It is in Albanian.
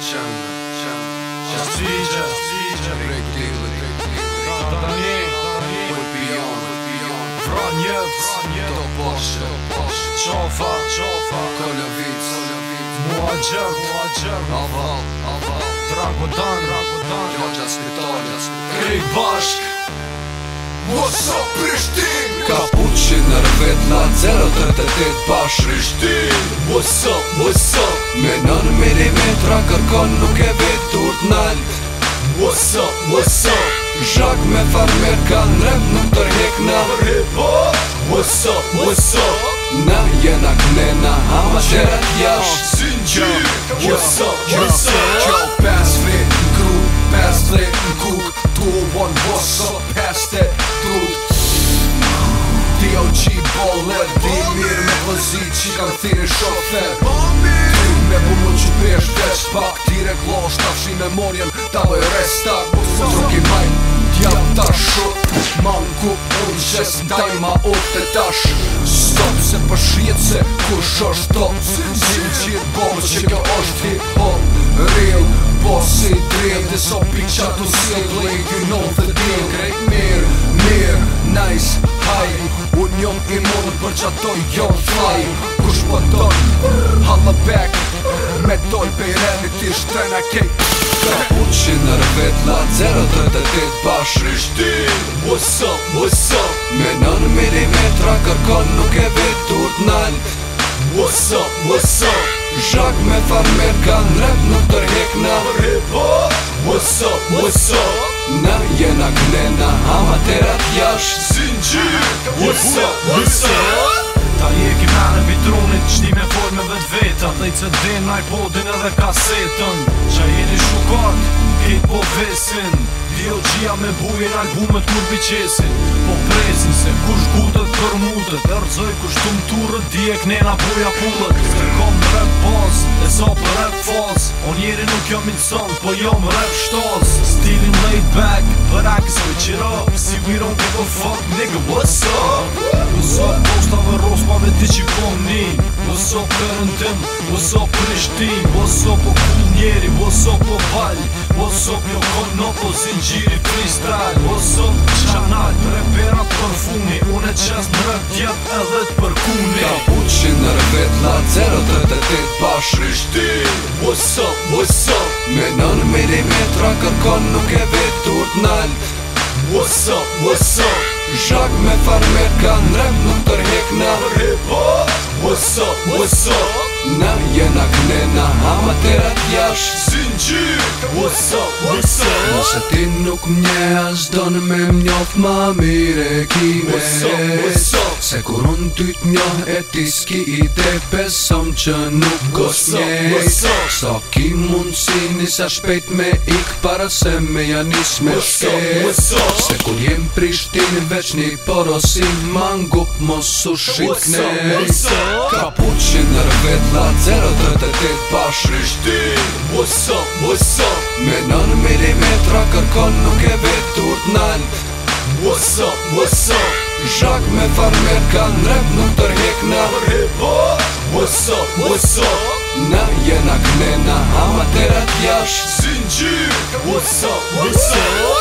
Chan chan aujourd'hui aujourd'hui j'apprécie quand on est pour piano piano rien ne doit passer cho va cho va Ka Kapuqi në rëvet la 0.38 pashrishtin What's up, what's up Me nënë milimetra kërkon nuk e vetur t'nalt What's up, what's up Zhak me farmer ka nërëm nuk tërhek na Rip up What's up, what's up Na jena knena, ama qërat jasht Sin gjyr What's up, what's up zi që kam thirin shofer Bambi Me po mund që veç pak Tire glosh ta shi memorien tavo loj restart Po së ki maj Djab ta shot Man ku unë qes Ndaj ma ot të Stop se për shjet se Kur shosh to Zim që bom që kjo është hip hop Real Po si drill Diso pi u si Play you know the deal Krejt mirë Mirë nice high Unë jom i mullë për që ato jom fly Kush po ton, halla back Me doll pej redi ti shtrena kej Ka uqi në rëvet la 0-38 bashrish ti What's up, what's up Me nën milimetra kërkon nuk e vetur t'nalt What's up, what's up Zhak me farmer ka në nuk tërhek na Hip hop What's up, what's up Na jena klena, ama tera jash Sin qy What's up, what's up Ta i e ki me në vitronit Qni me forme dhe t'vet A që din na edhe kasetën Qa jeni shukat Hit po vesin Dio qia me bujen albumet kur biqesin Po prezin se kush gutët për mutët Erdzoj kush të mturët Dije knena buja pullët Se kom rap boss E so për rap false On jeri nuk jo minë son Po jam më rap shtos Stilin laid back Për ak we don't give a fuck, nigga, what's up? What's up, most of a rose, ma vetë që kom një What's up, kërën tim, what's up, Prishtin What's up, o po kum njeri, what's up, o po val What's up, jo kom në po zingjiri, freestyle What's up, qanal, tre vera për funi Une qes në rëk djep edhe të përkuni Kapuqin në rëvet, la 0-3-8, pa Prishtin What's up, what's up Me nënë milimetra, kërkon nuk e vetur What's up, what's up Shak me far me kan rap nuk tërhek na What's up, what's up Na jena kne na hama të rat jash Sin qi What's up, what's up Në ti nuk mje ashtë Do në me mjof ma mire kime What's up, what's up Se kur unë ty një e ti s'ki ide Besom që nuk gos njej Sa ki mundësi nisa shpejt me ik Para se me janis me shke Se kur jem prishtin veç një porosin Mangu ngup mos u shqit knej Kapuqin në rëvet la 0 3 pa shrishtin What's up, what's up Me nën milimetra kërkon nuk e vetur t'nalt What's up, what's up Zhak me farmer ka në nuk tërhek na What's up, what's Na jena kmena, ama terat jash Zinjir, what's up,